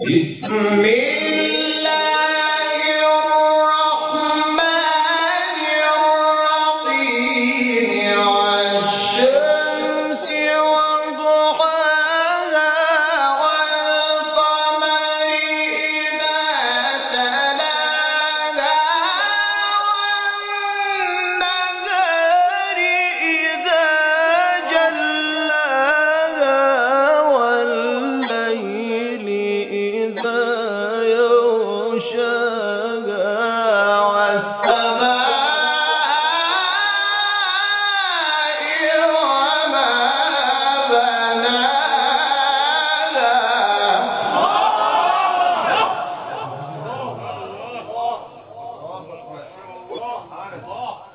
It's me. Oh, oh, oh.